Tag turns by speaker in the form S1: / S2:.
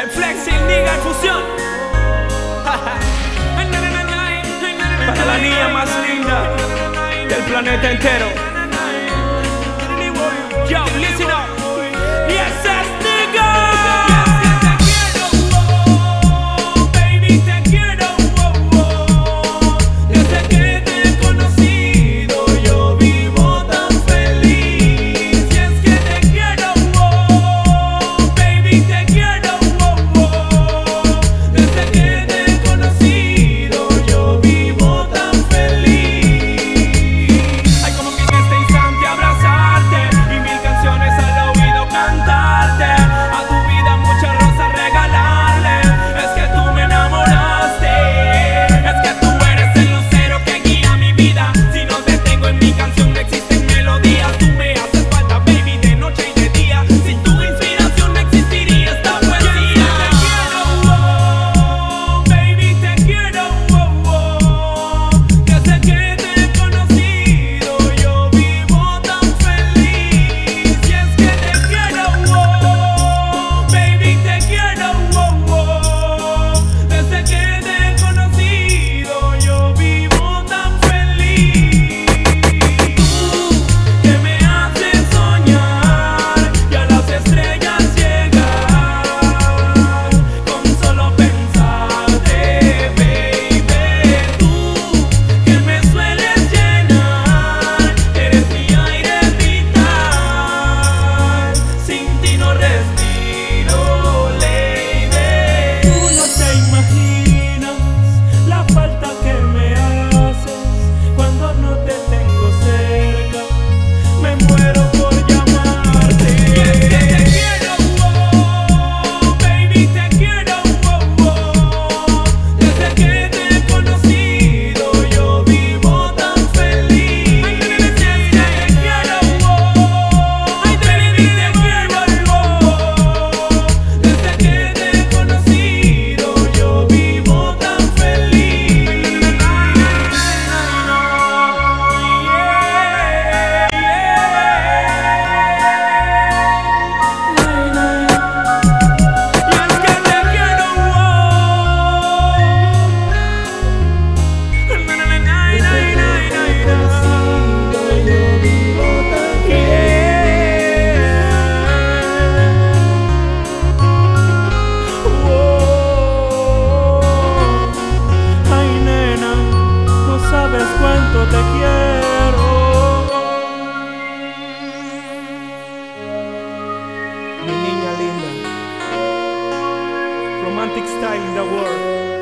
S1: El flexing, liga en fusión. Para la niña más linda del planeta entero. romantic style in the world.